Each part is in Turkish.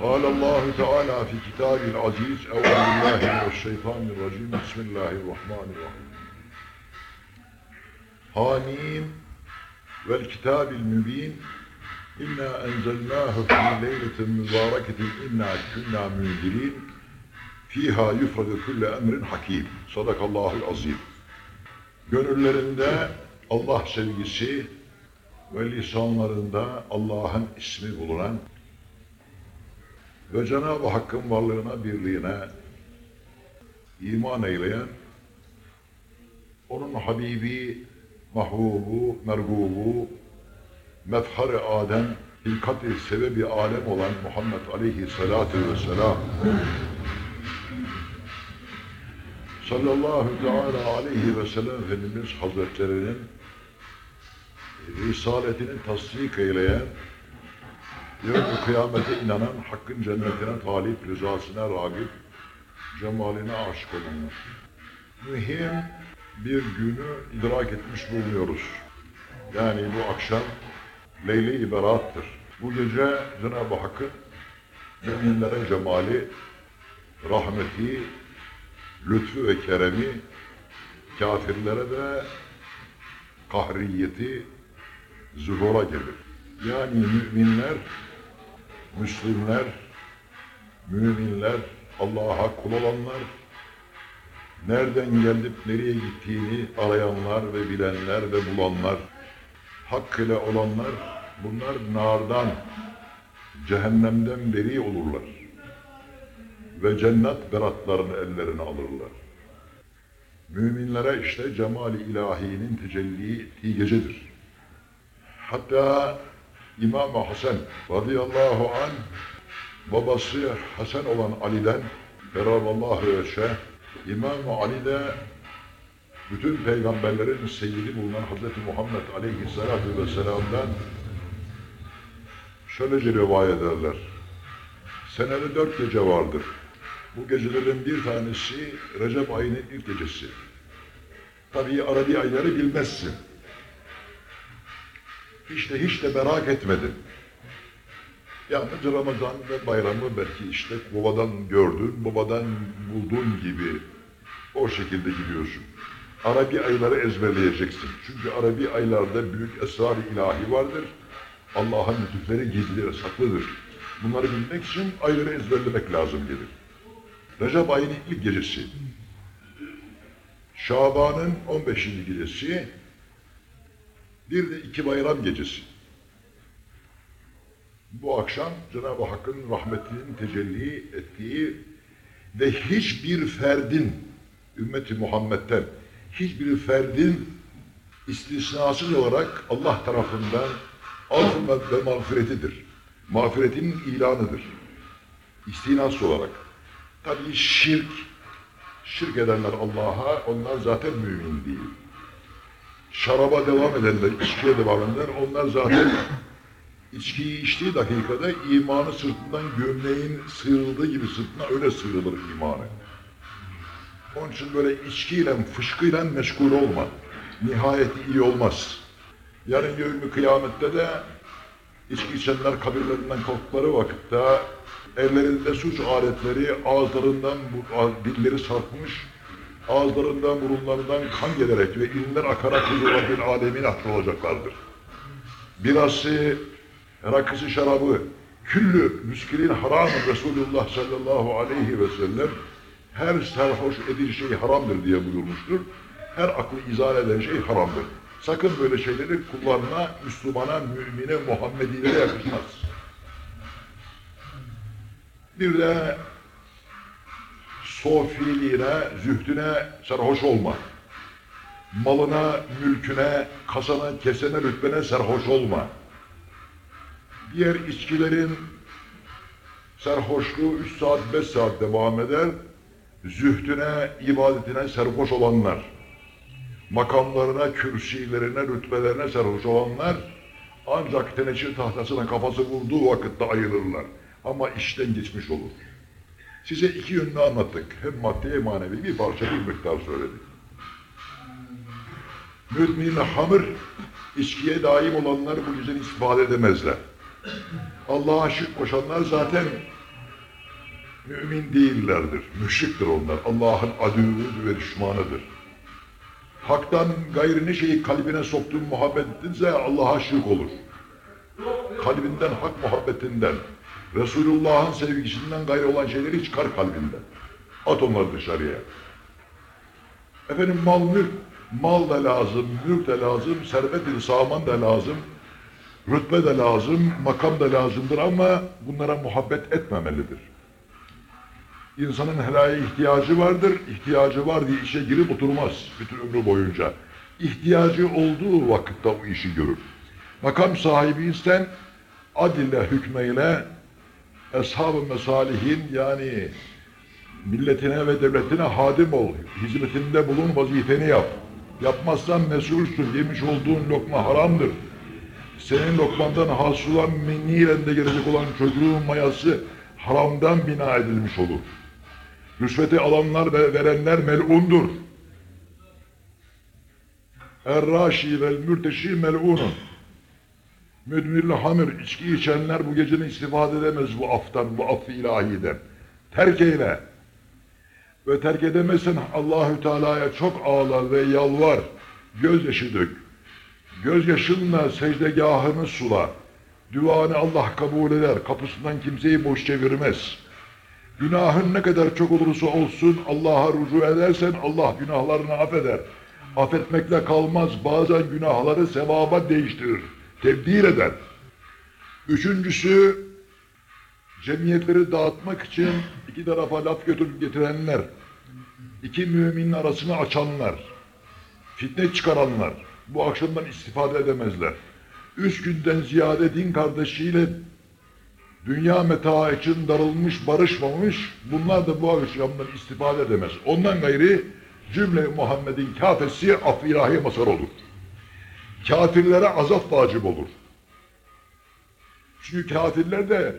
قال الله تعالى في كتابه العزيز أعوذ بالله من الشيطان الرجيم بسم الله الرحمن الرحيم حميم والكتاب المبين إنا أنزلناه في ليلة مباركة إنا كنا منذرين فيها يفرد كل أمر حكيم صدق الله العظيم Gönüllerinde Allah sevgisi ve lisanlarında Allah'ın ismi bulunan ve Cenab-ı Hakk'ın varlığına, birliğine iman eyleyen, onun Habibi, mahbubu, mergubu, mefhar-ı Adem, hilkat-i sebebi alem olan Muhammed Aleyhisselatü Vesselam. Sallallahu teala aleyhi ve sellem Efendimiz Hazretlerinin risaletini tasdik eyleyen Yarın kıyamete inanan, hakkın cennetine talip, rızasına ragip, cemaline aşık olanlar. Mühim bir günü idrak etmiş bulunuyoruz. Yani bu akşam Berat'tır. Bu gece Cenab-ı Hakk'ın müminlere cemali, rahmeti, lütfu ve keremi, kafirlere de kahriyeti zuhura gelir. Yani müminler Müslümanlar, müminler, Allah'a kul olanlar, nereden gelip nereye gittiğini arayanlar ve bilenler ve bulanlar, hak ile olanlar, bunlar nardan, cehennemden beri olurlar. Ve cennet beratlarını ellerine alırlar. Müminlere işte cemali ilahinin tecelli ettiği gecedir. Hatta İmam-ı Hasan radıyallahu an babası Hasan olan Ali'den Beraballahu veşe İmam-ı Ali de bütün peygamberlerin seyyidi bulunan Hazreti Muhammed aleyhissalatu vesselam'dan şöylece rivayet ederler. Senede dört gece vardır. Bu gecelerin bir tanesi Recep ayının ilk gecesi. Tabii Arabi ayları bilmezsin hiç de hiç de merak etmedim. Yalnız Ramazan ve bayramı belki işte babadan gördün, babadan buldun gibi o şekilde gidiyorsun. Arabi ayları ezberleyeceksin. Çünkü Arabi aylarda büyük esrar ilahi vardır. Allah'ın lütufları gizlidir, saklıdır. Bunları bilmek için ayları ezberlemek lazım gelir. Recep ayının ilk gecesi. Şaban'ın 15. gecesi bir de iki bayram gecesi. Bu akşam Cenab-ı Hakk'ın rahmetinin tecelli ettiği ve hiçbir ferdin, ümmeti Muhammed'den hiçbir ferdin istisnasız olarak Allah tarafından affı ve mağfiretidir. Mağfiretinin ilanıdır. İstinası olarak. Tabii şirk, şirk edenler Allah'a, onlar zaten mümin değil şaraba devam edenler, içkiye devam edenler, onlar zaten içkiyi içtiği dakikada imanı sırtından gömleğin sıyrıldığı gibi sırtına öyle sıyrılır imanı. Onun için böyle içkiyle, fışkıyla meşgul olma. Nihayeti iyi olmaz. Yarın yevmi kıyamette de içki içenler kabirlerinden kalktıkları vakitte ellerinde suç aletleri, ağızlarından dilleri sarkmış, ağızlarından, burunlarından kan gelerek ve ilimler akarak huzur bir alemin hakkı olacaklardır. Birası, rakısı şarabı, küllü müskilin haram Resulullah sallallahu aleyhi ve sellem her sarhoş edici şey haramdır diye buyurmuştur. Her aklı izah eden şey haramdır. Sakın böyle şeyleri kullarına, Müslümana, mümine, Muhammedilere yakışmaz. Bir de sofiliğine, zühdüne sarhoş olma. Malına, mülküne, kasana, kesene, rütbene sarhoş olma. Diğer içkilerin sarhoşluğu 3 saat, 5 saat devam eder. Zühdüne, ibadetine sarhoş olanlar, makamlarına, kürsilerine, rütbelerine sarhoş olanlar ancak teneşir tahtasına kafası vurduğu vakitte ayrılırlar. Ama işten geçmiş olur. Size iki yönünü anlattık. Hem maddi hem manevi bir parça bir miktar söyledik. Mümin hamır, içkiye daim olanlar bu yüzden istifade edemezler. Allah'a şirk koşanlar zaten mümin değillerdir. Müşriktir onlar. Allah'ın adüvü ve düşmanıdır. Hak'tan gayrını şeyi kalbine soktuğun muhabbet ettinse Allah'a şirk olur. Kalbinden, hak muhabbetinden, Resulullah'ın sevgisinden gayrı olan şeyleri çıkar kalbinden. At onları dışarıya. Efendim mal mülk, mal da lazım, mülk de lazım, servet-i saman da lazım, rütbe de lazım, makam da lazımdır ama bunlara muhabbet etmemelidir. İnsanın helaya ihtiyacı vardır, ihtiyacı var diye işe girip oturmaz bütün ömrü boyunca. İhtiyacı olduğu vakitte o işi görür. Makam sahibiysen ad ile hükmeyle eshab-ı mesalihin yani milletine ve devletine hadim ol, hizmetinde bulun, vazifeni yap. Yapmazsan mesulsün, yemiş olduğun lokma haramdır. Senin lokmandan hasılan minniyle de gelecek olan çocuğun mayası haramdan bina edilmiş olur. Rüşveti alanlar ve verenler mel'undur. Er-raşi vel mürteşi mel'unun. Müdmirli hamir, içki içenler bu gecenin istifade edemez bu aftan, bu affı ilahiden. Terk eyle. Ve terk edemezsen Allahü Teala'ya çok ağla ve yalvar. Gözyaşı dök. Gözyaşınla secdegahını sula. Duanı Allah kabul eder. Kapısından kimseyi boş çevirmez. Günahın ne kadar çok olursa olsun Allah'a rücu edersen Allah günahlarını affeder. Affetmekle kalmaz. Bazen günahları sevaba değiştirir. Tebdil eder. Üçüncüsü cemiyetleri dağıtmak için iki tarafa laf götürüp getirenler, iki müminin arasını açanlar, fitne çıkaranlar bu akşamdan istifade edemezler. Üç günden ziyade din kardeşiyle dünya meta için darılmış, barışmamış, bunlar da bu akşamdan istifade edemez. Ondan gayri cümle Muhammed'in kafesi af ilahi masar olur. Kafirlere azap vacip olur. Çünkü kafirler de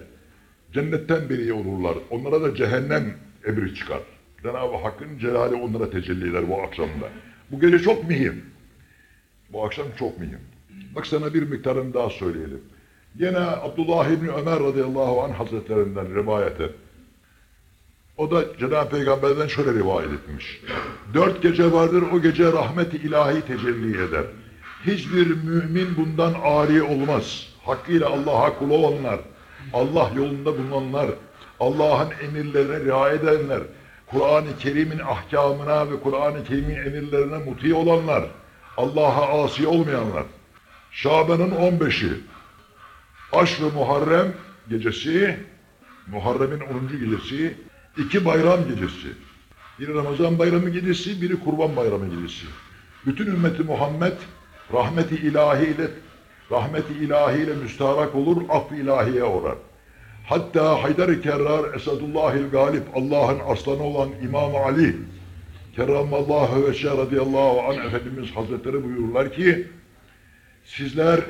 cennetten beri olurlar. Onlara da cehennem emri çıkar. Cenab-ı Hakk'ın celali onlara tecelli eder bu akşamda. Bu gece çok mühim. Bu akşam çok mühim. Bak sana bir miktarını daha söyleyelim. Yine Abdullah İbni Ömer radıyallahu anh hazretlerinden rivayete. O da Cenab-ı Peygamber'den şöyle rivayet etmiş. Dört gece vardır o gece rahmet-i ilahi tecelli eder. Hiçbir mümin bundan ari olmaz. Hakkıyla Allah'a kul olanlar, Allah yolunda bulunanlar, Allah'ın emirlerine riayet edenler, Kur'an-ı Kerim'in ahkamına ve Kur'an-ı Kerim'in emirlerine muti olanlar, Allah'a asi olmayanlar. Şaban'ın 15'i, Aşr-ı Muharrem gecesi, Muharrem'in 10. gecesi, iki bayram gecesi. Biri Ramazan bayramı gecesi, biri Kurban bayramı gecesi. Bütün ümmeti Muhammed rahmeti ilahiyle rahmeti ilahiyle müstarak olur, affı ilahiye uğrar. Hatta Haydar-ı Kerrar Esadullahil Galip Allah'ın aslanı olan İmam Ali Kerramallahu ve radıyallahu anh Efendimiz Hazretleri buyururlar ki sizler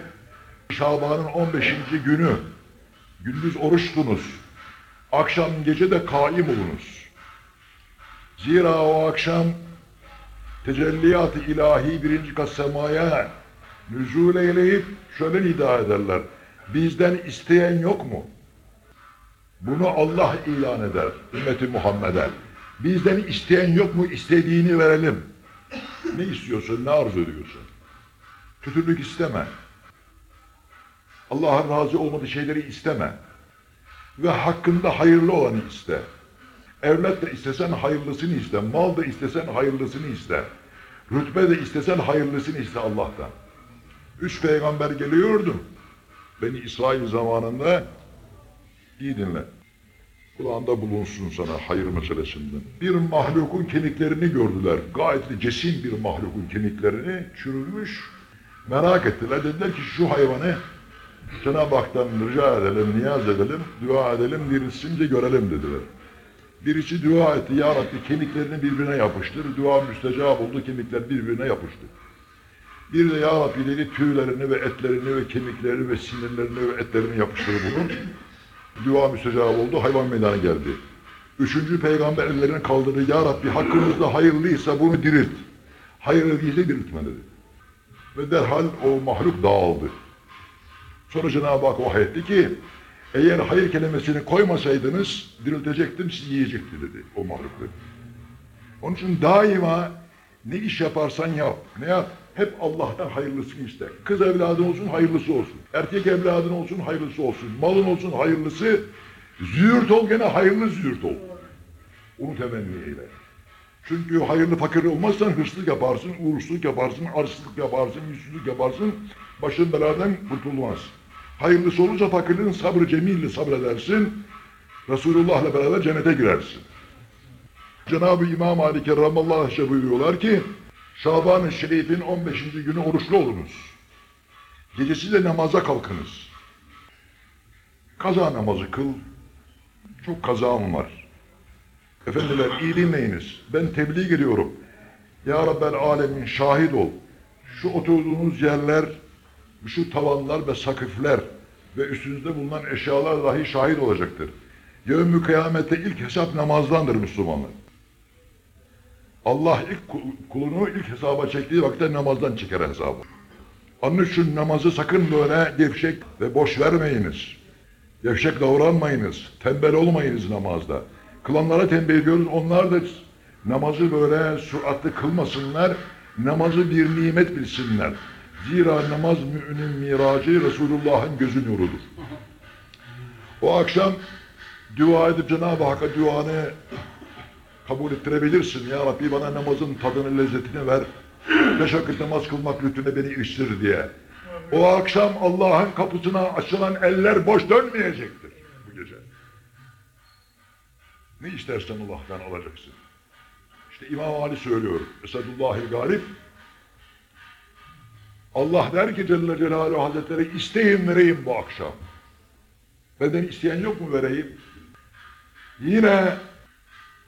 Şaban'ın 15. günü gündüz oruçtunuz. Akşam gece de kaim olunuz. Zira o akşam tecelliyat-ı ilahi birinci kat semaya nüzul eyleyip şöyle nida ederler. Bizden isteyen yok mu? Bunu Allah ilan eder ümmeti Muhammed'e. Bizden isteyen yok mu? İstediğini verelim. Ne istiyorsun, ne arzu ediyorsun? Kötülük isteme. Allah'ın razı olmadığı şeyleri isteme. Ve hakkında hayırlı olanı iste. Evlat da istesen hayırlısını iste. Mal da istesen hayırlısını iste. Rütbe de istesen hayırlısını iste Allah'tan. Üç peygamber geliyordu. Beni İsrail zamanında iyi dinle. Kulağında bulunsun sana hayır meselesinden. Bir mahlukun kemiklerini gördüler. Gayet de cesim bir mahlukun kemiklerini çürümüş. Merak ettiler. Dediler ki şu hayvanı Cenab-ı Hak'tan rica edelim, niyaz edelim, dua edelim, dirilsince görelim dediler. Birisi dua etti, Ya Rabbi kemiklerini birbirine yapıştır. Dua müstecap oldu, kemikler birbirine yapıştı. Bir de Ya Rabbi dedi tüylerini ve etlerini ve kemiklerini ve sinirlerini ve etlerini yapıştır bunun. Dua müstecap oldu, hayvan meydana geldi. Üçüncü peygamber ellerini kaldırdı. Ya Rabbi hakkımızda hayırlıysa bunu dirilt. Hayırlı değilse diriltme dedi. Ve derhal o mahluk dağıldı. Sonra Cenab-ı Hak vahyetti ki Eğer hayır kelimesini koymasaydınız diriltecektim sizi yiyecekti dedi o mahlukları. Onun için daima ne iş yaparsan yap, ne yap, hep Allah'tan hayırlısını iste. Kız evladın olsun hayırlısı olsun. Erkek evladın olsun hayırlısı olsun. Malın olsun hayırlısı. Züğürt ol gene hayırlı züğürt ol. Onu temenni eyle. Çünkü hayırlı fakir olmazsan hırsızlık yaparsın, uğursuzluk yaparsın, arsızlık yaparsın, yüzsüzlük yaparsın. Başın beladan kurtulmaz. Hayırlısı olursa fakirliğin sabrı cemille sabredersin. Resulullah'la beraber cennete girersin. Cenab-ı İmam Ali Kerramallahu Aleyhi buyuruyorlar ki Şaban-ı Şerif'in 15. günü oruçlu olunuz. Gecesi de namaza kalkınız. Kaza namazı kıl. Çok kazam var. Efendiler iyi dinleyiniz. Ben tebliğ ediyorum. Ya Rabbel Alemin şahit ol. Şu oturduğunuz yerler, şu tavanlar ve sakıfler ve üstünüzde bulunan eşyalar dahi şahit olacaktır. Yevmü kıyamette ilk hesap namazdandır Müslümanlar. Allah ilk kul- kulunu ilk hesaba çektiği vakitte namazdan çeker hesabı. Onun için namazı sakın böyle gevşek ve boş vermeyiniz. Gevşek davranmayınız. Tembel olmayınız namazda. Kılanlara tembih ediyoruz. Onlar da namazı böyle süratli kılmasınlar. Namazı bir nimet bilsinler. Zira namaz müminin miracı Resulullah'ın gözü nurudur. O akşam dua edip Cenab-ı Hakk'a duanı kabul ettirebilirsin. Ya Rabbi bana namazın tadını, lezzetini ver. Beş vakit namaz kılmak lütfüne beni iliştir diye. O akşam Allah'ın kapısına açılan eller boş dönmeyecektir bu gece. Ne istersen Allah'tan alacaksın. İşte İmam Ali söylüyor. Esedullahil galip. Allah der ki Celle Celaluhu Hazretleri isteyin vereyim bu akşam. Benden isteyen yok mu vereyim? Yine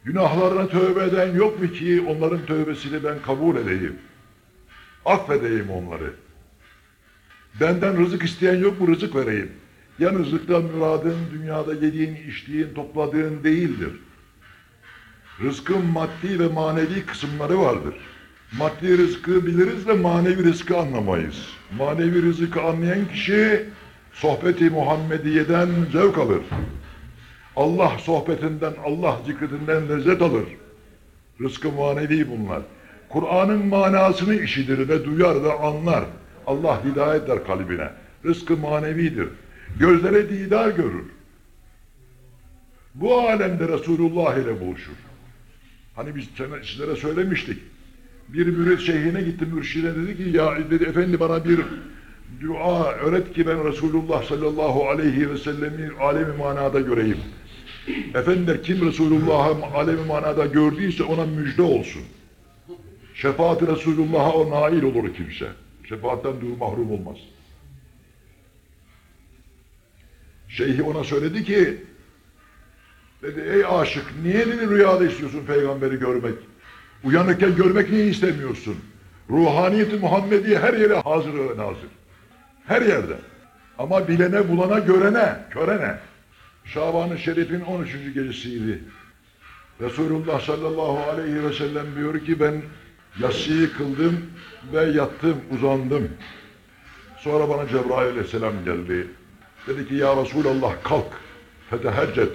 günahlarına tövbe eden yok mu ki onların tövbesini ben kabul edeyim? Affedeyim onları. Benden rızık isteyen yok mu rızık vereyim? Ya rızıktan müradın dünyada yediğin, içtiğin, topladığın değildir. Rızkın maddi ve manevi kısımları vardır. Maddi rızkı biliriz de manevi rızkı anlamayız. Manevi rızkı anlayan kişi sohbeti Muhammediye'den zevk alır. Allah sohbetinden, Allah zikrinden lezzet alır. Rızkı manevi bunlar. Kur'an'ın manasını işitir ve duyar ve anlar. Allah hidayet der kalbine. Rızkı manevidir. Gözlere didar görür. Bu alemde Resulullah ile buluşur. Hani biz sizlere söylemiştik. Bir mürit şeyhine gitti mürşide dedi ki ya dedi efendi bana bir dua öğret ki ben Resulullah sallallahu aleyhi ve sellemi alemi manada göreyim. Efendiler kim Resulullah'ı alemi manada gördüyse ona müjde olsun. Şefaat-i Resulullah'a o nail olur kimse. Şefaatten dur mahrum olmaz. Şeyhi ona söyledi ki dedi ey aşık niye dedi rüyada istiyorsun peygamberi görmek? Uyanıkken görmek niye istemiyorsun? Ruhaniyeti Muhammedi her yere hazır ve nazır. Her yerde. Ama bilene, bulana, görene, körene. Şaban-ı Şerif'in 13. gecesiydi. Resulullah sallallahu aleyhi ve sellem diyor ki ben yatsıyı kıldım ve yattım, uzandım. Sonra bana Cebrail aleyhisselam geldi. Dedi ki ya Resulallah kalk, feteheccet,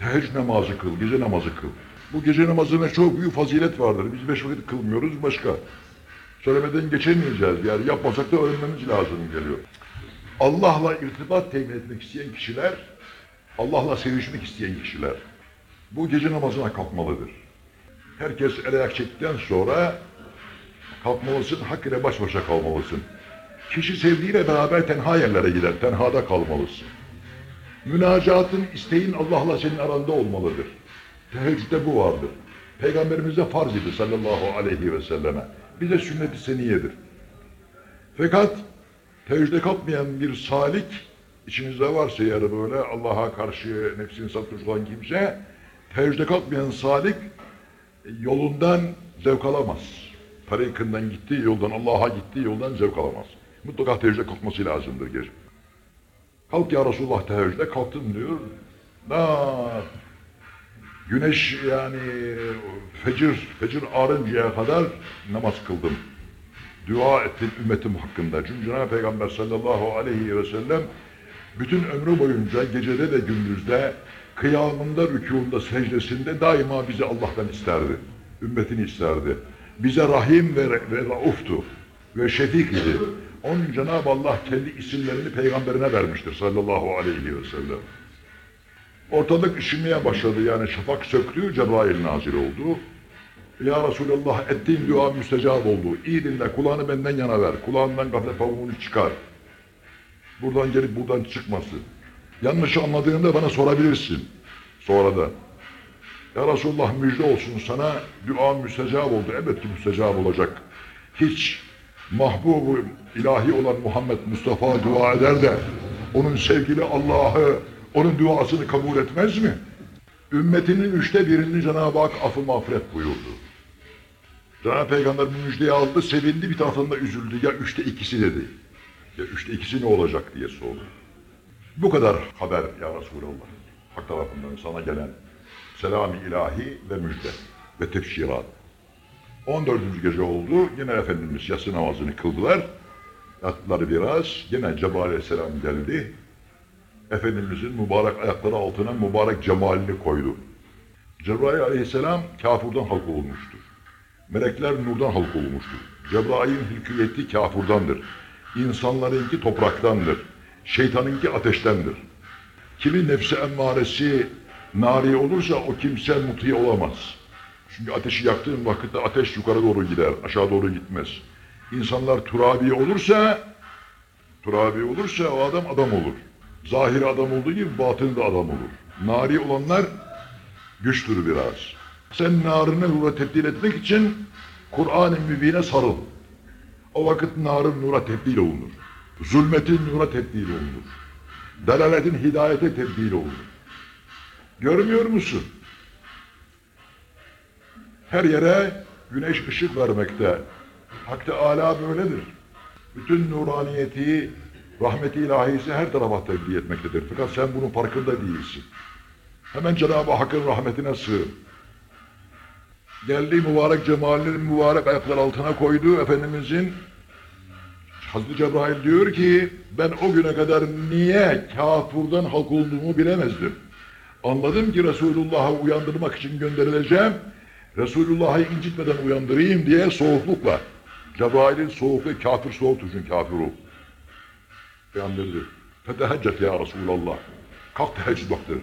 teheccüd namazı kıl, gece namazı kıl. Bu gece namazına çok büyük fazilet vardır. Biz beş vakit kılmıyoruz başka. Söylemeden geçemeyeceğiz. Yani yapmasak da öğrenmemiz lazım geliyor. Allah'la irtibat temin etmek isteyen kişiler, Allah'la sevişmek isteyen kişiler bu gece namazına kalkmalıdır. Herkes el ayak çektikten sonra kalkmalısın, hak ile baş başa kalmalısın. Kişi sevdiğiyle beraber tenha yerlere gider, tenhada kalmalısın. Münacatın, isteğin Allah'la senin aranda olmalıdır. Teheccüde bu vardır. Peygamberimize farz idi sallallahu aleyhi ve selleme. Bize sünnet-i seniyedir. Fakat teheccüde kalkmayan bir salik, içinizde varsa eğer böyle Allah'a karşı nefsini satmış olan kimse, teheccüde kalkmayan salik e, yolundan zevk alamaz. Tarikından gittiği yoldan, Allah'a gittiği yoldan zevk alamaz. Mutlaka teheccüde kalkması lazımdır gece. Kalk ya Resulullah teheccüde kalktım diyor. Da güneş yani fecir, fecir ağrıncaya kadar namaz kıldım. Dua ettim ümmetim hakkında. Çünkü Cenab-ı Peygamber sallallahu aleyhi ve sellem bütün ömrü boyunca gecede de gündüzde kıyamında, rükûunda, secdesinde daima bizi Allah'tan isterdi. Ümmetini isterdi. Bize rahim ve, ve rauftu ve şefik idi. Onun Cenab-ı Allah kendi isimlerini peygamberine vermiştir sallallahu aleyhi ve sellem. Ortalık ışımaya başladı yani şafak söktü, Cebrail nazil oldu. Ya Resulallah ettiğin dua müstecab oldu. İyi dinle, kulağını benden yana ver. Kulağından gaflet pamuğunu çıkar. Buradan gelip buradan çıkmasın. Yanlış anladığında bana sorabilirsin. Sonra da. Ya Resulullah müjde olsun sana dua müstecab oldu. Evet ki müstecab olacak. Hiç mahbubu ilahi olan Muhammed Mustafa dua eder de onun sevgili Allah'ı onun duasını kabul etmez mi? Ümmetinin üçte birini Cenab-ı Hak affı mağfiret buyurdu. Cenab-ı Peygamber bu müjdeyi aldı, sevindi, bir taraftan da üzüldü. Ya üçte ikisi dedi. Ya üçte ikisi ne olacak diye sordu. Bu kadar haber ya Resulallah. Hak tarafından sana gelen selam-ı ilahi ve müjde ve tefşirat. 14. gece oldu. Yine Efendimiz yatsı namazını kıldılar. Yattılar biraz. Yine Cebrail aleyhisselam geldi. Efendimizin mübarek ayakları altına mübarek cemalini koydu. Cebrail aleyhisselam kafurdan halk olmuştur. Melekler nurdan halk olmuştur. Cebrail'in hükümeti kafurdandır. İnsanlarınki topraktandır. Şeytanınki ateştendir. Kimin nefsi emmaresi nari olursa o kimse mutlu olamaz. Çünkü ateşi yaktığın vakitte ateş yukarı doğru gider, aşağı doğru gitmez. İnsanlar turabi olursa, turabi olursa o adam adam olur. Zahiri adam olduğu gibi batını da adam olur. Nari olanlar güçtür biraz. Sen narını nura tebdil etmek için Kur'an-ı Mübin'e sarıl. O vakit narın nura tebdil olunur. Zulmetin nura tebdil olunur. Delaletin hidayete tebdil olunur. Görmüyor musun? Her yere güneş ışık vermekte. Hak Teala böyledir. Bütün nuraniyeti, rahmeti ilahisi her tarafa tebliğ etmektedir. Fakat sen bunun farkında değilsin. Hemen Cenab-ı Hakk'ın rahmetine sığın. Geldi mübarek cemalinin mübarek ayaklar altına koydu. Efendimizin Hazreti Cebrail diyor ki ben o güne kadar niye kafurdan halk olduğumu bilemezdim. Anladım ki Resulullah'ı uyandırmak için gönderileceğim. Resulullah'ı incitmeden uyandırayım diye soğuklukla. Cebrail'in soğukluğu kafir soğuktur çünkü kafir o. Uyandırdı. Feteheccet ya Resulallah. Kalk teheccüd vakti.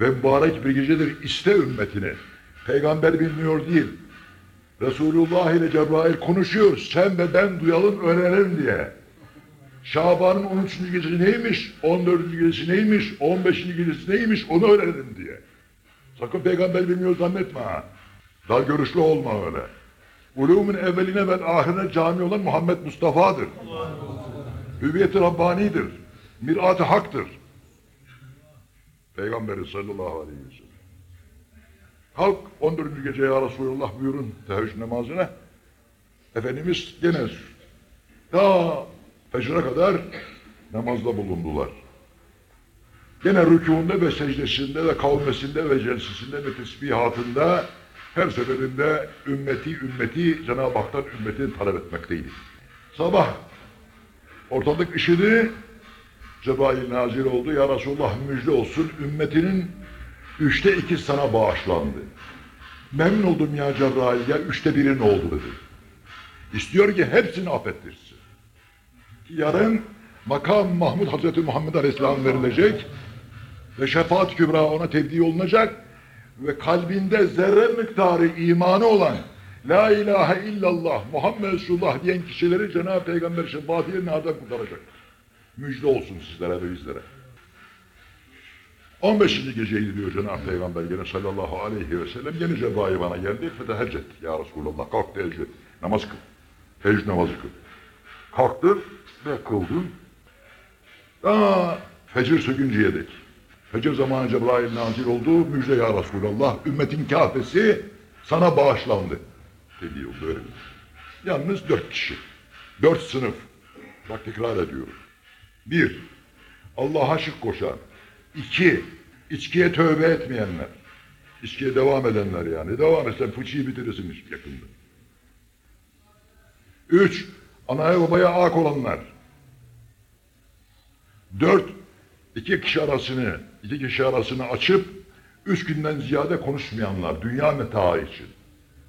Ve mübarek bir gecedir iste ümmetini. Peygamber bilmiyor değil. Resulullah ile Cebrail konuşuyor. Sen ve ben duyalım öğrenelim diye. Şaban'ın 13. gecesi neymiş? 14. gecesi neymiş? 15. gecesi neymiş? Onu öğrenelim diye. Sakın peygamber bilmiyor zannetme ha. Daha görüşlü olma öyle. Ulumun evveline ve ahirine cami olan Muhammed Mustafa'dır. Hüviyeti Rabbani'dir. Mirat-ı haktır. Peygamberi sallallahu aleyhi ve sellem. Kalk 14. gece ya Resulullah buyurun teheccüd namazına. Efendimiz gene ta fecre kadar namazda bulundular. Gene rükûunda ve secdesinde ve kavmesinde ve celsesinde ve tesbihatında her seferinde ümmeti ümmeti Cenab-ı Hak'tan ümmetini talep etmekteydi. Sabah ortalık ışıdı, Cebrail nazil oldu. Ya Resulullah müjde olsun ümmetinin üçte iki sana bağışlandı. Memnun oldum ya Cebrail ya üçte birin oldu dedi. İstiyor ki hepsini affettirsin. Yarın makam Mahmud Hazreti Muhammed Aleyhisselam verilecek ve şefaat kübra ona tebdi olunacak ve kalbinde zerre miktarı imanı olan La ilahe illallah Muhammed Resulullah diyen kişileri Cenab-ı Peygamber şefaatiyle nereden kurtaracak? Müjde olsun sizlere ve bizlere. 15. geceydi diyor Cenab-ı Peygamber gene sallallahu aleyhi ve sellem. Yeni Cebrail bana geldi. Feteheccet ya Resulallah. Kalk teheccüd. Namaz kıl. Teheccüd namazı kıl. Kalktı ve kıldım. Daha fecir sökünceye dek. Fecir zamanı Cebrail nazil oldu. Müjde ya Resulallah. Ümmetin kafesi sana bağışlandı. Dediği öyle. Yalnız dört kişi. Dört sınıf. Bak tekrar ediyorum. Bir, Allah'a şirk koşan. İki, içkiye tövbe etmeyenler. İçkiye devam edenler yani. Devam etsen fıçıyı bitirirsin yakında. Üç, anaya babaya ak olanlar. Dört, iki kişi arasını, iki kişi arasını açıp üç günden ziyade konuşmayanlar dünya metaı için.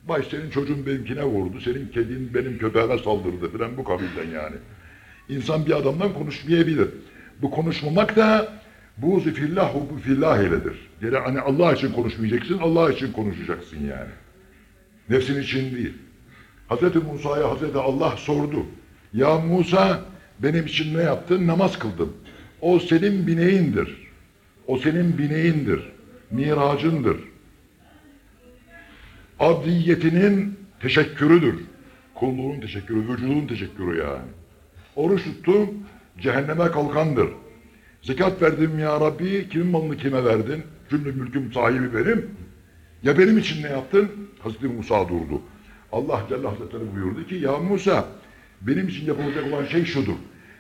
Baş senin çocuğun benimkine vurdu, senin kedin benim köpeğime saldırdı filan bu kabilden yani. İnsan bir adamdan konuşmayabilir. Bu konuşmamak da bu fillah bu fillah iledir. Yani hani Allah için konuşmayacaksın, Allah için konuşacaksın yani. Nefsin için değil. Hazreti Musa'ya Hazreti Allah sordu. Ya Musa benim için ne yaptın? Namaz kıldım. O senin bineğindir. O senin bineğindir. Miracındır. Abdiyetinin teşekkürüdür. Kulluğun teşekkürü, vücudun teşekkürü yani. Oruç tuttum, cehenneme kalkandır. Zekat verdim ya Rabbi, kimin malını kime verdin? Cümle mülküm sahibi benim. Ya benim için ne yaptın? Hazreti Musa durdu. Allah Celle Hazretleri buyurdu ki, ya Musa, benim için yapılacak olan şey şudur.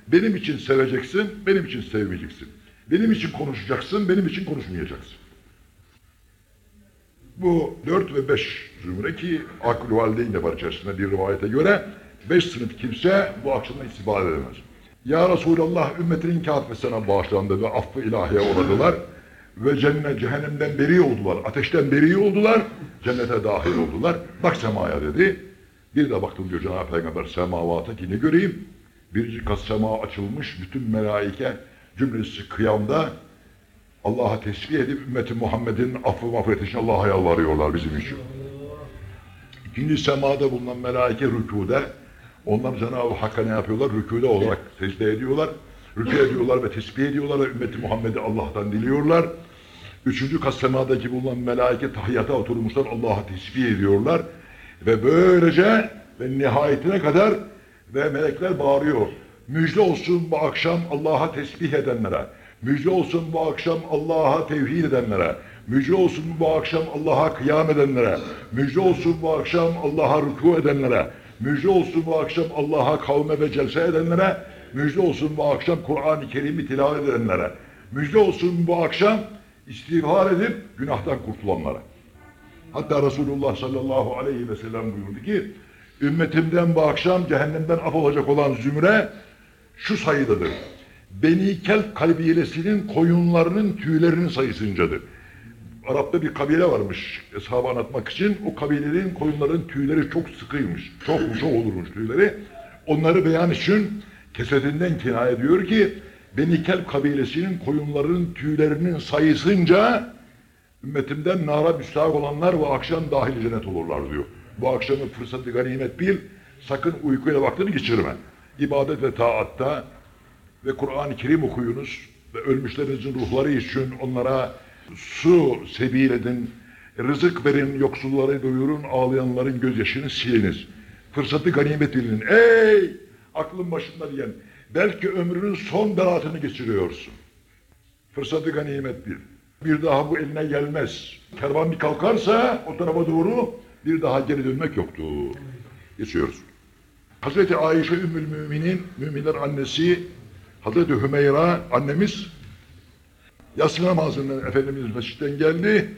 Benim için seveceksin, benim için sevmeyeceksin. Benim için konuşacaksın, benim için konuşmayacaksın. Bu dört ve beş zümre ki akıl valideyn de var içerisinde bir rivayete göre beş sınıf kimse bu akşamdan istifade edemez. Ya Resulallah ümmetinin kâfesine bağışlandı ve affı ilahiye uğradılar ve cennet cehennemden beri oldular, ateşten beri oldular, cennete dahil oldular. Bak semaya dedi. Bir de baktım diyor Cenab-ı Peygamber semavata ki ne göreyim? Birinci kat sema açılmış, bütün melaike cümlesi kıyamda Allah'a tesbih edip ümmeti Muhammed'in affı mağfiret için Allah'a yalvarıyorlar bizim için. İkinci semada bulunan melaike rükuda. Onlar Cenab-ı Hakk'a ne yapıyorlar? Rükuda olarak secde ediyorlar. Rükû ediyorlar ve tesbih ediyorlar ve ümmeti Muhammed'i Allah'tan diliyorlar. Üçüncü kat semadaki bulunan melaike tahiyyata oturmuşlar. Allah'a tesbih ediyorlar. Ve böylece ve nihayetine kadar ve melekler bağırıyor. Müjde olsun bu akşam Allah'a tesbih edenlere. Müjde olsun bu akşam Allah'a tevhid edenlere. Müjde olsun bu akşam Allah'a kıyam edenlere. Müjde olsun bu akşam Allah'a rükû edenlere. Müjde olsun bu akşam Allah'a kavme ve celse edenlere. Müjde olsun bu akşam Kur'an-ı Kerim'i tilavet edenlere. Müjde olsun bu akşam istiğfar edip günahtan kurtulanlara. Hatta Resulullah sallallahu aleyhi ve sellem buyurdu ki, ümmetimden bu akşam cehennemden af olacak olan zümre şu sayıdadır. Beni Kelp kabilesinin koyunlarının tüylerinin sayısıncadır. Arap'ta bir kabile varmış hesabı anlatmak için. O kabilenin koyunların tüyleri çok sıkıymış. Çok çok olurmuş tüyleri. Onları beyan için kesetinden kinaye diyor ki Beni Kelp kabilesinin koyunların tüylerinin sayısınca ümmetimden nara müstahak olanlar bu akşam dahil cennet olurlar diyor. Bu akşamı fırsatı ganimet bil, sakın uykuyla vaktini geçirme. İbadet ve taatta ve Kur'an-ı Kerim okuyunuz ve ölmüşlerinizin ruhları için onlara su sebil edin, rızık verin, yoksulları doyurun, ağlayanların gözyaşını siliniz. Fırsatı ganimet bilin. Ey aklın başında diyen, belki ömrünün son beratını geçiriyorsun. Fırsatı ganimet bil. Bir daha bu eline gelmez. Kervan bir kalkarsa o tarafa doğru bir daha geri dönmek yoktu. Geçiyoruz. Hazreti Ayşe Ümmül Müminin, müminler annesi Hazreti Hümeyra annemiz yatsı namazından Efendimiz mescitten geldi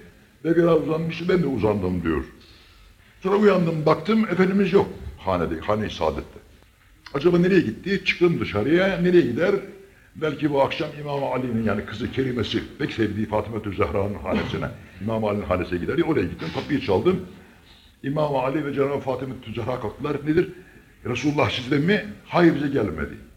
ve biraz uzanmış ben de uzandım diyor. Sonra uyandım baktım Efendimiz yok hanede, hane-i saadette. Acaba nereye gitti? Çıktım dışarıya. Nereye gider? Belki bu akşam İmam Ali'nin yani kızı Kerimesi pek sevdiği Fatıma Zehra'nın hanesine, İmam Ali'nin hanesine gider. Oraya gittim, kapıyı çaldım. İmam Ali ve Cenab-ı Fatıma Zehra kalktılar. Nedir? Resulullah sizde mi? Hayır bize gelmedi.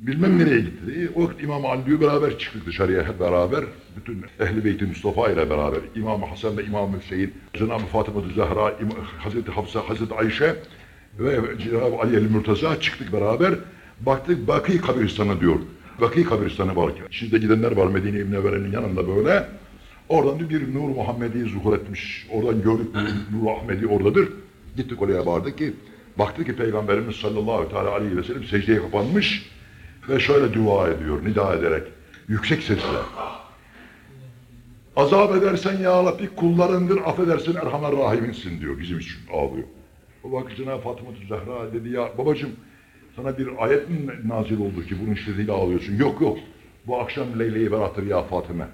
Bilmem nereye gitti. O vakit İmam Ali beraber çıktık dışarıya hep beraber. Bütün Ehli Beyt-i Mustafa ile beraber. İmam Hasan ve İmam Hüseyin, Cenab-ı Fatıma Zehra, İmam- Hazreti Hafsa, Hazreti Ayşe ve Cenab-ı Ali el-Mürteza çıktık beraber. Baktık Baki kabristanı diyor. Baki kabristanı var ki. Şimdi gidenler var Medine-i Münevvere'nin yanında böyle. Oradan da bir Nur Muhammedi zuhur etmiş. Oradan gördük Nur, Ahmedi oradadır. Gittik oraya vardık ki baktık ki Peygamberimiz sallallahu aleyhi ve sellem secdeye kapanmış ve şöyle dua ediyor nida ederek yüksek sesle. Azap edersen ya Rabbi kullarındır, affedersin Erhamer Rahim'insin diyor bizim için ağlıyor. O Cenab-ı Fatıma Zehra dedi ya babacım sana bir ayet mi nazil oldu ki bunun şiddetiyle ağlıyorsun? Yok yok. Bu akşam Leyle-i Berat'tır ya Fatıma.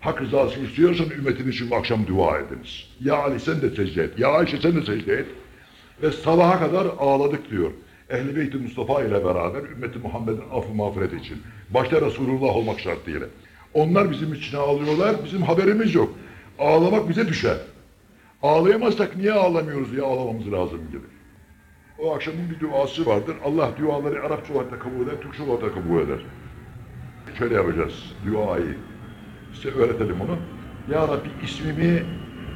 Hak rızasını istiyorsan ümmetin için bu akşam dua ediniz. Ya Ali sen de secde et. Ya Ayşe sen de secde et. Ve sabaha kadar ağladık diyor. Ehl-i Beyt-i Mustafa ile beraber ümmeti Muhammed'in affı mağfiret için. Başta Resulullah olmak şartıyla. Onlar bizim için ağlıyorlar, bizim haberimiz yok. Ağlamak bize düşer. Ağlayamazsak niye ağlamıyoruz diye ağlamamız lazım gibi. O akşamın bir duası vardır. Allah duaları Arapça olarak da kabul eder, Türkçe olarak da kabul eder. Şöyle yapacağız duayı. Size öğretelim onu. Ya Rabbi ismimi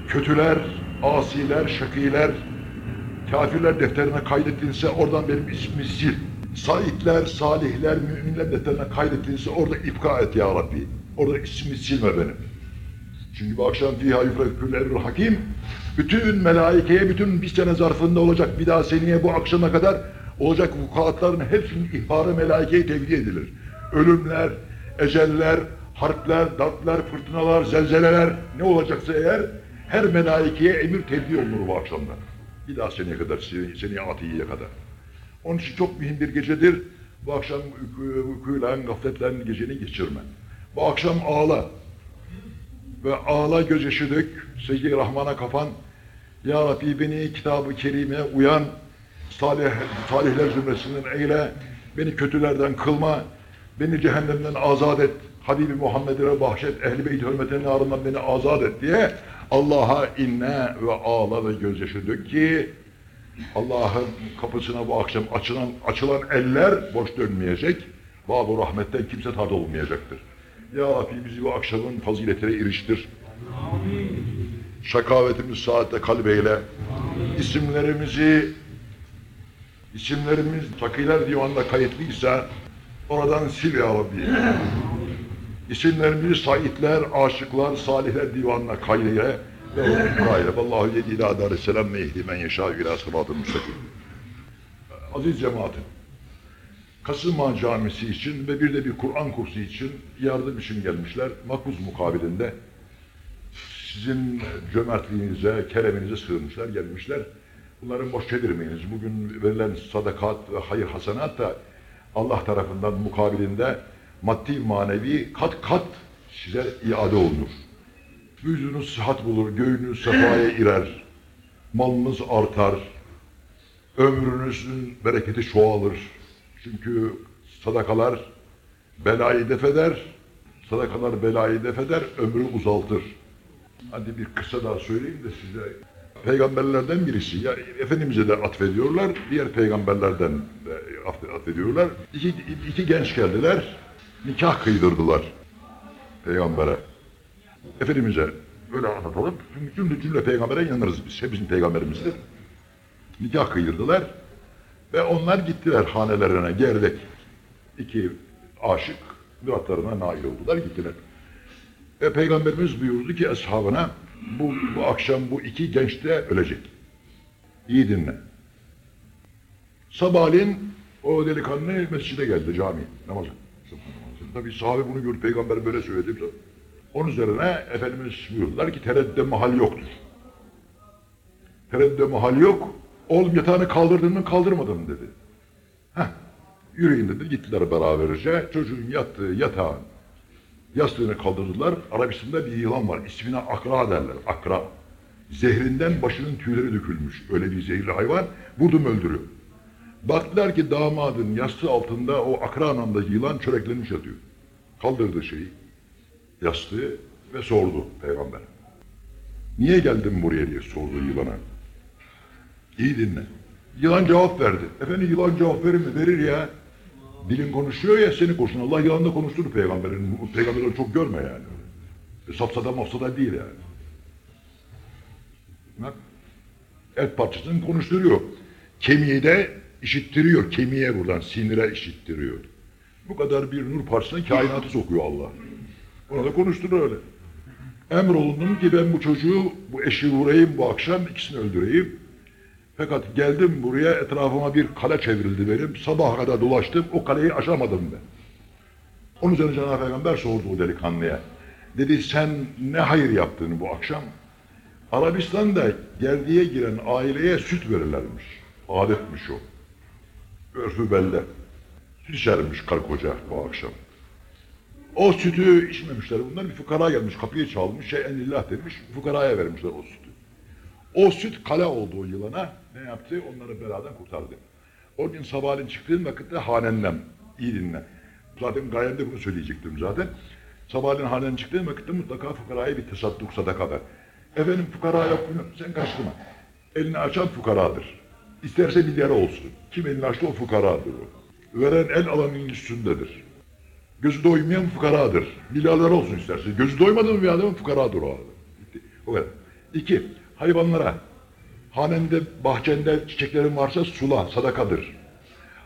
kötüler, asiler, şakiler, kafirler defterine kaydettinse oradan benim ismimi sil. Saitler, salihler, müminler defterine kaydettinse orada ipka et ya Rabbi. Orada ismimi silme benim. Çünkü bu akşam fiha yufrekül hakim bütün melaikeye bütün bir sene zarfında olacak bir daha seneye bu akşama kadar olacak vukuatların hepsinin ihbarı melaikeye tevdi edilir. Ölümler, eceller, harpler, dartlar, fırtınalar, zelzeleler ne olacaksa eğer her melaikeye emir tevdi olunur bu akşamda. Bir daha seneye kadar, sene- seneye atiye kadar. Onun için çok mühim bir gecedir. Bu akşam uyku- uykuyla, gafletle geceni geçirme. Bu akşam ağla. Ve ağla gözyaşı dök, secde Rahman'a kapan, Ya Rabbi beni kitabı kerime uyan, salih, salihler zümresinden eyle, beni kötülerden kılma, beni cehennemden azat et, Habibi Muhammed'e bahşet, ehl-i beyt hürmetine narından beni azat et diye Allah'a inne ve ağla ve gözyaşı dök ki Allah'ın kapısına bu akşam açılan, açılan eller boş dönmeyecek. Bab-ı rahmetten kimse tad olmayacaktır. Ya Rabbi bizi bu akşamın faziletine eriştir. Şakavetimiz saatte kalbeyle. İsimlerimizi isimlerimiz Takiler Divanı'nda kayıtlıysa oradan sil ya Rabbi. İsimlerimizi saitler, aşıklar, salihler divanına kaydeye ve kaydeye. Vallahu yedi ila darisselam mehdi men yeşâ ila sıratı müstakim. Aziz cemaatim, Kasıma Camisi için ve bir de bir Kur'an kursu için yardım için gelmişler. Makbuz mukabilinde sizin cömertliğinize, kereminize sığınmışlar, gelmişler. Bunların boş çevirmeyiniz. Bugün verilen sadakat ve hayır hasenat da Allah tarafından mukabilinde maddi manevi kat kat size iade olunur. Vücudunuz sıhhat bulur, göğünüz sefaya irer, malınız artar, ömrünüzün bereketi çoğalır. Çünkü sadakalar belayı defeder, sadakalar belayı defeder, ömrü uzaltır. Hadi bir kısa daha söyleyeyim de size. Peygamberlerden birisi, ya Efendimiz'e de atfediyorlar, diğer peygamberlerden de atfediyorlar. İki, iki genç geldiler, nikah kıydırdılar peygambere. Efendimiz'e öyle anlatalım. Çünkü cümle cümle peygambere inanırız biz. Hepimizin peygamberimizdir. Nikah kıydırdılar. Ve onlar gittiler hanelerine gerdek. İki aşık müratlarına nail oldular gittiler. Ve Peygamberimiz buyurdu ki ashabına bu, bu akşam bu iki genç de ölecek. İyi dinle. Sabahleyin o delikanlı mescide geldi cami namaza. Tabi sahabe bunu gördü peygamber böyle söyledi. Onun üzerine Efendimiz buyurdular ki tereddüde mahal yoktur. Tereddüde mahal yok. Oğlum yatağını kaldırdın mı kaldırmadın mı dedi. Heh, yürüyün dedi. Gittiler beraberce. Çocuğun yattığı yatağın yastığını kaldırdılar. Arabistan'da bir yılan var. İsmine akra derler. Akra. Zehrinden başının tüyleri dökülmüş. Öyle bir zehirli hayvan. Vurdum öldürüyor. Baktılar ki damadın yastığı altında o akra anlamdaki yılan çöreklenmiş yatıyor. Kaldırdı şeyi. Yastığı ve sordu peygamber. Niye geldin buraya diye sordu yılana. İyi dinle. Yılan cevap verdi. Efendim yılan cevap verir mi? Verir ya. Dilin konuşuyor ya seni konuşsun. Allah yılanla konuşturur peygamberin. Bu Peygamberi çok görme yani. E, Safsada mafsada değil yani. Bak. Et parçasını konuşturuyor. Kemiği de işittiriyor. Kemiğe buradan sinire işittiriyor. Bu kadar bir nur parçasına kainatı sokuyor Allah. Ona da konuşturur öyle. Emrolundum ki ben bu çocuğu, bu eşi vurayım bu akşam, ikisini öldüreyim. Fakat geldim buraya etrafıma bir kale çevrildi benim. Sabaha kadar dolaştım o kaleyi aşamadım ben. Onun üzerine Cenab-ı Peygamber sordu o delikanlıya. Dedi sen ne hayır yaptın bu akşam? Arabistan'da gerdiğe giren aileye süt verirlermiş. Adetmiş o. Örfü belde. Süt içermiş karı koca bu akşam. O sütü içmemişler. Bunlar bir fukara gelmiş. Kapıyı çalmış. Şey enillah demiş. Fukaraya vermişler o sütü. O süt kale oldu o yılana. Ne yaptı? Onları beladan kurtardı. O gün sabahleyin çıktığım vakitte hanemden, iyi dinle. Zaten gayemde bunu söyleyecektim zaten. Sabahleyin hanen çıktığım vakitte mutlaka fukaraya bir tesadduk sadaka ver. Efendim fukara yok bunu sen karıştırma. Elini açan fukaradır. İsterse milyar olsun. Kim elini açtı o fukaradır o. Veren el alanın üstündedir. Gözü doymayan fukaradır. Milyarlar olsun isterse. Gözü doymadı bir adamın fukaradır o adam. O kadar. İki, hayvanlara. Hanende, bahçende çiçeklerin varsa sula, sadakadır.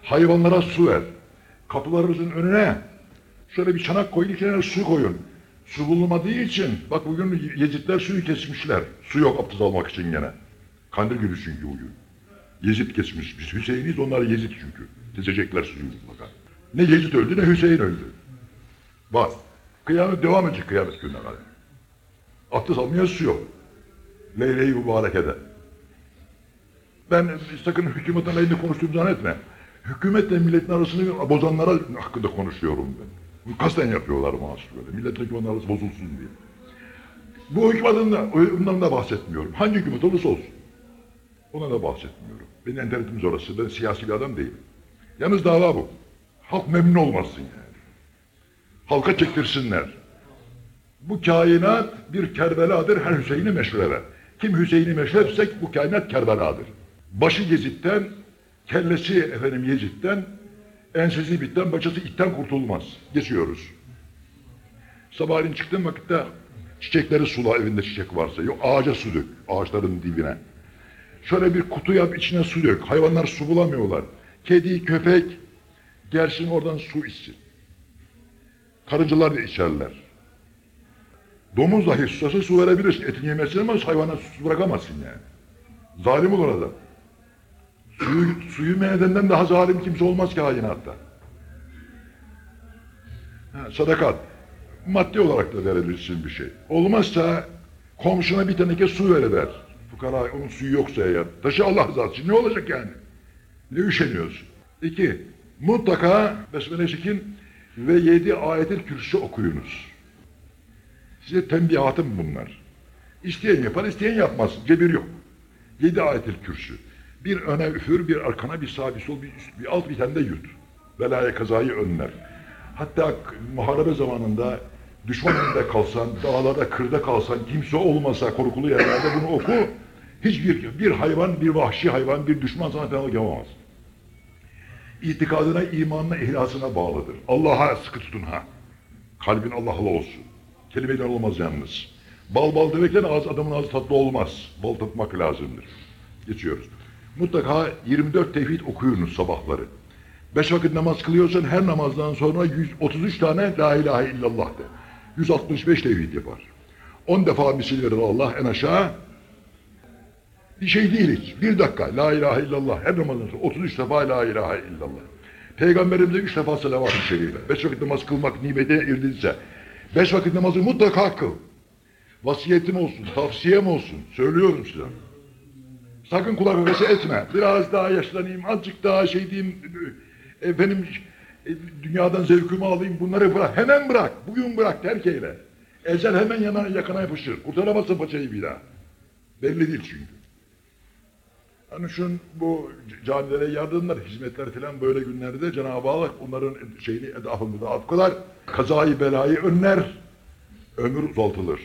Hayvanlara su ver. Kapılarınızın önüne şöyle bir çanak koyun, içine su koyun. Su bulunmadığı için, bak bugün Yezidler suyu kesmişler. Su yok abdest almak için gene. Kandil günü çünkü bugün. Yezid kesmiş. Biz Hüseyin'iz, onlar Yezid çünkü. Kesecekler suyu mutlaka. Ne Yezid öldü ne Hüseyin öldü. Bak, kıyamet devam edecek kıyamet gününe kadar. Abdest almaya su yok. Leyle-i Mübareke'de. Ben sakın hükümetin aleyhinde konuştuğumu zannetme. Hükümetle milletin arasını bozanlara hakkında konuşuyorum ben. Bu kasten yapıyorlar mahsus böyle. Milletle hükümetin arası bozulsun diye. Bu hükümetin de, ondan da bahsetmiyorum. Hangi hükümet olursa olsun. Ona da bahsetmiyorum. Benim internetimiz orası. Ben siyasi bir adam değilim. Yalnız dava bu. Halk memnun olmasın yani. Halka çektirsinler. Bu kainat bir Kerbela'dır, her Hüseyin'i meşhur. Kim Hüseyin'i meşhur bu kainat Kerbela'dır. Başı Yezid'den, kellesi efendim Yezid'den, ensesi bitten, başası itten kurtulmaz. Geçiyoruz. Sabahleyin çıktığım vakitte çiçekleri sula evinde çiçek varsa. Yok ağaca su dök, ağaçların dibine. Şöyle bir kutu yap içine su dök. Hayvanlar su bulamıyorlar. Kedi, köpek gelsin oradan su içsin. Karıncalar da içerler. Domuz dahi susasa su verebilirsin. Etini yemezsin ama hayvana su bırakamazsın yani. Zalim olur adam. Suyu, suyu men edenden daha zalim kimse olmaz ki kainatta. Ha, sadakat. Maddi olarak da verebilirsin bir şey. Olmazsa komşuna bir teneke su veriver. Fukara onun suyu yoksa eğer. Taşı Allah rızası için ne olacak yani? Ne üşeniyorsun? İki, mutlaka Besmele çekin ve yedi ayetel kürsü okuyunuz. Size tembihatım bunlar. İsteyen yapar, isteyen yapmaz. Cebir yok. Yedi ayetel kürsü. Bir öne üfür, bir arkana, bir sağa, bir sol, bir üst, bir alt, bir tane de yut. Belaya kazayı önler. Hatta muharebe zamanında düşman elinde kalsan, dağlarda, kırda kalsan, kimse olmasa korkulu yerlerde bunu oku. Hiçbir bir hayvan, bir vahşi hayvan, bir düşman sana fenalık yapamaz. İtikadına, imanına, ihlasına bağlıdır. Allah'a sıkı tutun ha. Kalbin Allah'la olsun. Kelimeler olmaz yalnız. Bal bal demekle ağız, adamın ağzı tatlı olmaz. Bal tatmak lazımdır. Geçiyoruz. Mutlaka 24 tevhid okuyunuz sabahları. Beş vakit namaz kılıyorsan her namazdan sonra 133 tane La ilahe illallah de. 165 tevhid yapar. 10 defa misil verir Allah en aşağı. Bir şey değil hiç. Bir dakika La ilahe illallah. Her sonra 33 defa La ilahe illallah. Peygamberimize 3 defa salavat-ı şerife. Beş vakit namaz kılmak nimete erdiyse. Beş vakit namazı mutlaka kıl. Vasiyetim olsun, tavsiyem olsun. Söylüyorum size. Sakın kulak öfesi etme. Biraz daha yaşlanayım, azıcık daha şey diyeyim, efendim e, dünyadan zevkümü alayım, bunları bırak. Hemen bırak, bugün bırak, terk eyle. Ecel hemen yana, yakana yapışır. Kurtaramazsın paçayı bir daha. Belli değil çünkü. Hani şun bu camilere yardımlar, hizmetler filan böyle günlerde Cenab-ı Allah onların şeyini edafını da kadar kazayı belayı önler, ömür uzaltılır.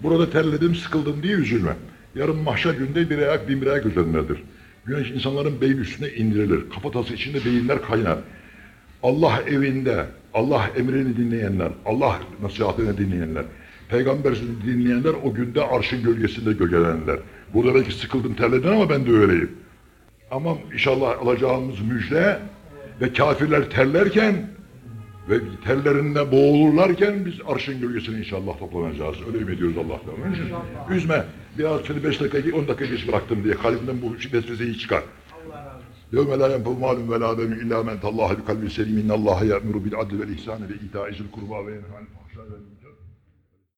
Burada terledim, sıkıldım diye üzülme. Yarın mahşer günde bir ayak bin bir ayak üzerindedir. Güneş insanların beyin üstüne indirilir. Kafatası içinde beyinler kaynar. Allah evinde, Allah emrini dinleyenler, Allah nasihatini dinleyenler, Peygamber dinleyenler o günde arşın gölgesinde gölgelenirler. Burada belki sıkıldın terledin ama ben de öyleyim. Ama inşallah alacağımız müjde ve kafirler terlerken ve terlerinde boğulurlarken biz arşın gölgesine inşallah toplanacağız. Öyle ümit ediyoruz Allah'tan. Onun üzme. Biraz şöyle 5 dakika, 10 dakika geç bıraktım diye kalbimden bu vesveseyi çıkar. يَوْمَ لَا يَنْفَوْ مَالٌ وَلَا بَنٌ إِلَّا مَنْ تَاللّٰهَ بِقَلْبٍ سَلِيمٍ اِنَّ اللّٰهَ يَأْمُرُ بِالْعَدْلِ وَالْإِحْسَانِ وَإِيتَاءِ ذِي الْقُرْبَى وَيَنْهَى عَنِ الْفَحْشَاءِ وَالْمُنكَرِ